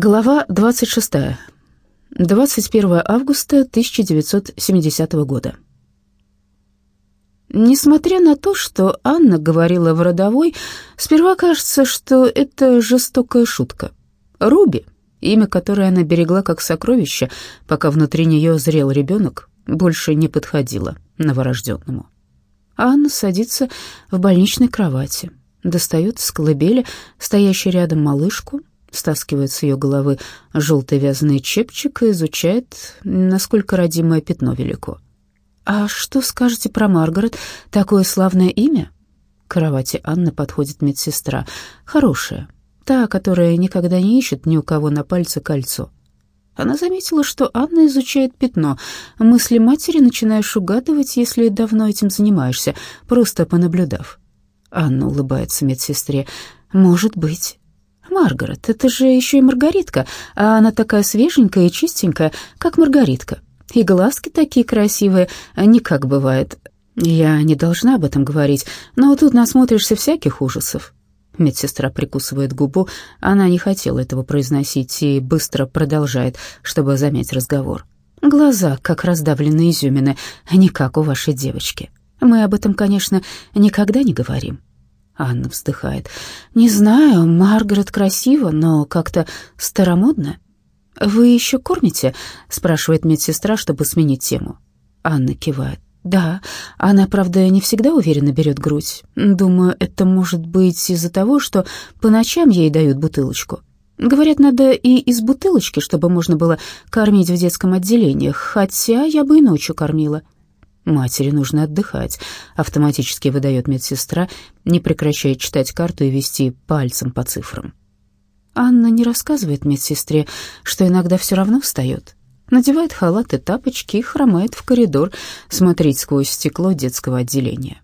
Глава 26. 21 августа 1970 года. Несмотря на то, что Анна говорила в родовой, сперва кажется, что это жестокая шутка. Руби, имя которое она берегла как сокровище, пока внутри нее зрел ребенок, больше не подходило новорожденному. Анна садится в больничной кровати, достает с колыбели стоящей рядом малышку, стаскивает с ее головы желтый вязаный чепчик и изучает, насколько родимое пятно велико. «А что скажете про Маргарет? Такое славное имя?» К кровати Анны подходит медсестра. «Хорошая. Та, которая никогда не ищет ни у кого на пальце кольцо». Она заметила, что Анна изучает пятно. Мысли матери начинаешь угадывать, если давно этим занимаешься, просто понаблюдав. Анна улыбается медсестре. «Может быть». Маргарет, это же еще и Маргаритка, а она такая свеженькая и чистенькая, как Маргаритка. И глазки такие красивые, не как бывает. Я не должна об этом говорить, но тут насмотришься всяких ужасов. Медсестра прикусывает губу, она не хотела этого произносить и быстро продолжает, чтобы замять разговор. Глаза, как раздавленные изюмины, не как у вашей девочки. Мы об этом, конечно, никогда не говорим. Анна вздыхает. «Не знаю, Маргарет красива, но как-то старомодно». «Вы еще кормите?» — спрашивает медсестра, чтобы сменить тему. Анна кивает. «Да, она, правда, не всегда уверенно берет грудь. Думаю, это может быть из-за того, что по ночам ей дают бутылочку. Говорят, надо и из бутылочки, чтобы можно было кормить в детском отделении, хотя я бы и ночью кормила». Матери нужно отдыхать, автоматически выдает медсестра, не прекращая читать карту и вести пальцем по цифрам. Анна не рассказывает медсестре, что иногда все равно встает. Надевает халат и тапочки и хромает в коридор смотреть сквозь стекло детского отделения.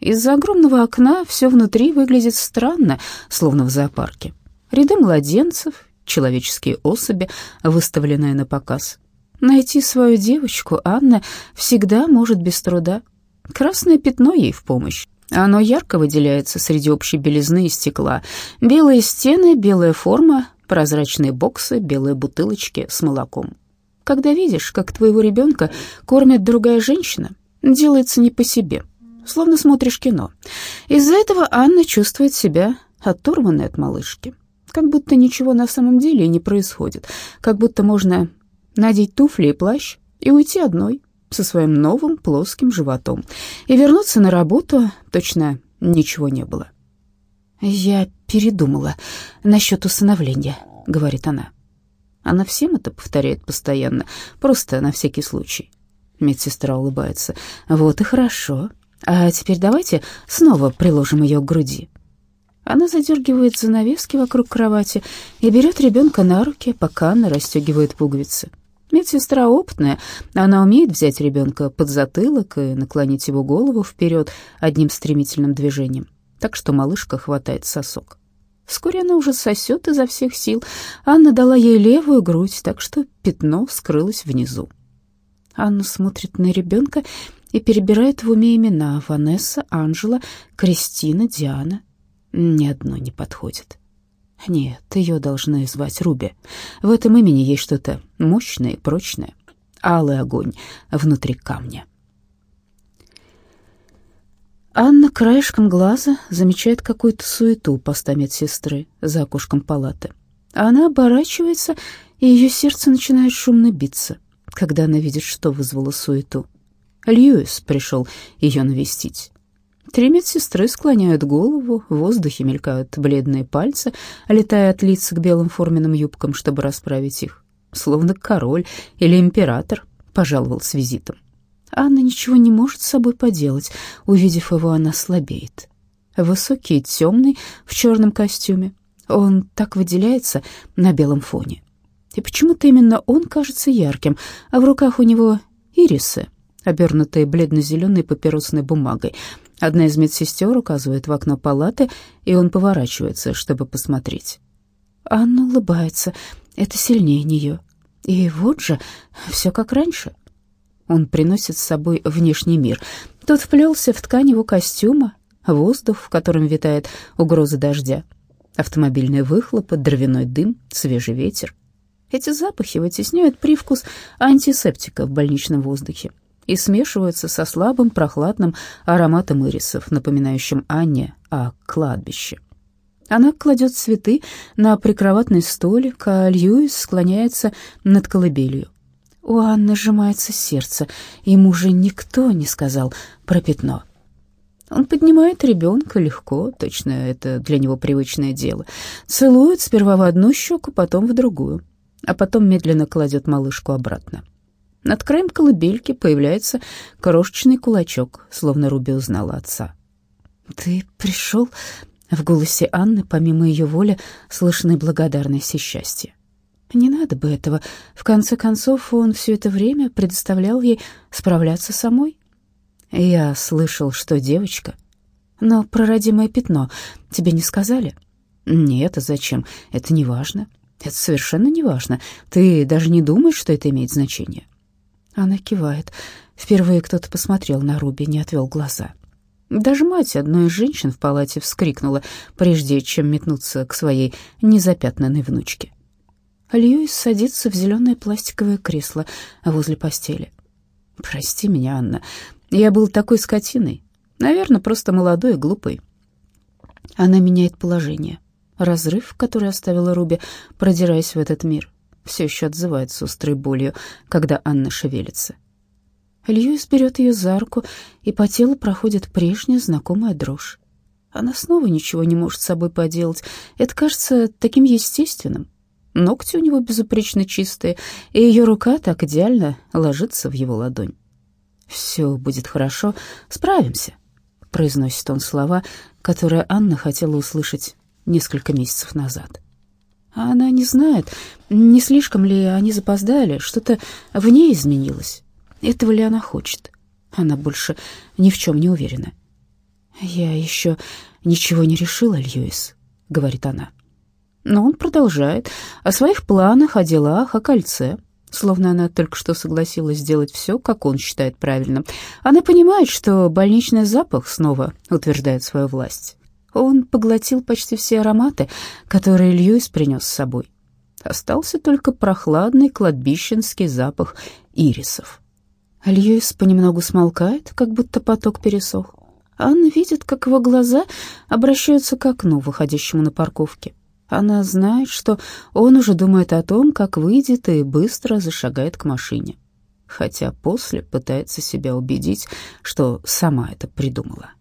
Из-за огромного окна все внутри выглядит странно, словно в зоопарке. Ряды младенцев, человеческие особи, выставленные на показ — Найти свою девочку Анна всегда может без труда. Красное пятно ей в помощь. Оно ярко выделяется среди общей белизны и стекла. Белые стены, белая форма, прозрачные боксы, белые бутылочки с молоком. Когда видишь, как твоего ребенка кормит другая женщина, делается не по себе, словно смотришь кино. Из-за этого Анна чувствует себя оторванной от малышки. Как будто ничего на самом деле не происходит, как будто можно надеть туфли и плащ и уйти одной со своим новым плоским животом и вернуться на работу, точно ничего не было. «Я передумала насчет усыновления», — говорит она. Она всем это повторяет постоянно, просто на всякий случай. Медсестра улыбается. «Вот и хорошо. А теперь давайте снова приложим ее к груди». Она задергивает занавески вокруг кровати и берет ребенка на руки, пока она расстегивает пуговицы. Медсестра опытная, она умеет взять ребенка под затылок и наклонить его голову вперед одним стремительным движением, так что малышка хватает сосок. Вскоре она уже сосет изо всех сил. Анна дала ей левую грудь, так что пятно скрылось внизу. Анна смотрит на ребенка и перебирает в уме имена Ванесса, Анжела, Кристина, Диана. Ни одно не подходит. Нет, ее должны звать Руби. В этом имени есть что-то мощное и прочное. Алый огонь внутри камня. Анна краешком глаза замечает какую-то суету поста медсестры за окошком палаты. Она оборачивается, и ее сердце начинает шумно биться, когда она видит, что вызвало суету. Льюис пришел ее навестить. Три медсестры склоняют голову, в воздухе мелькают бледные пальцы, летая от лиц к белым форменным юбкам, чтобы расправить их. Словно король или император пожаловал с визитом. Анна ничего не может с собой поделать. Увидев его, она слабеет. Высокий темный, в черном костюме. Он так выделяется на белом фоне. И почему-то именно он кажется ярким, а в руках у него ирисы, обернутые бледно-зеленой папиросной бумагой — Одна из медсестер указывает в окно палаты, и он поворачивается, чтобы посмотреть. Анна улыбается, это сильнее нее. И вот же, все как раньше. Он приносит с собой внешний мир. Тот вплелся в ткань его костюма, воздух, в котором витает угроза дождя. Автомобильные выхлопы, дровяной дым, свежий ветер. Эти запахи вытесняют привкус антисептика в больничном воздухе и смешиваются со слабым прохладным ароматом ирисов, напоминающим Анне о кладбище. Она кладет цветы на прикроватный столик, а Льюис склоняется над колыбелью. У Анны сжимается сердце, ему же никто не сказал про пятно. Он поднимает ребенка легко, точно это для него привычное дело. Целует сперва в одну щеку, потом в другую, а потом медленно кладет малышку обратно. Над краем колыбельки появляется крошечный кулачок, словно Руби узнала отца. «Ты пришел?» В голосе Анны, помимо ее воли, слышны благодарность и счастье. Не надо бы этого. В конце концов, он все это время предоставлял ей справляться самой. Я слышал, что девочка. Но про родимое пятно тебе не сказали? Нет, а зачем? Это не важно. Это совершенно не важно. Ты даже не думаешь, что это имеет значение. Она кивает. Впервые кто-то посмотрел на Руби, не отвел глаза. Даже мать одной из женщин в палате вскрикнула, прежде чем метнуться к своей незапятнанной внучке. Льюис садится в зеленое пластиковое кресло возле постели. «Прости меня, Анна, я был такой скотиной. Наверное, просто молодой и глупый». Она меняет положение. Разрыв, который оставила Руби, продираясь в этот мир, все еще отзывается острой болью, когда Анна шевелится. Льюис берет ее за руку, и по телу проходит прежняя знакомая дрожь. Она снова ничего не может с собой поделать. Это кажется таким естественным. Ногти у него безупречно чистые, и ее рука так идеально ложится в его ладонь. «Все будет хорошо, справимся», — произносит он слова, которые Анна хотела услышать несколько месяцев назад. А она не знает, не слишком ли они запоздали, что-то в ней изменилось. Этого ли она хочет? Она больше ни в чем не уверена. «Я еще ничего не решила, Льюис», — говорит она. Но он продолжает о своих планах, о делах, о кольце, словно она только что согласилась сделать все, как он считает правильным. Она понимает, что больничный запах снова утверждает свою власть. Он поглотил почти все ароматы, которые Льюис принес с собой. Остался только прохладный кладбищенский запах ирисов. Льюис понемногу смолкает, как будто поток пересох. Анна видит, как его глаза обращаются к окну, выходящему на парковке. Она знает, что он уже думает о том, как выйдет и быстро зашагает к машине. Хотя после пытается себя убедить, что сама это придумала.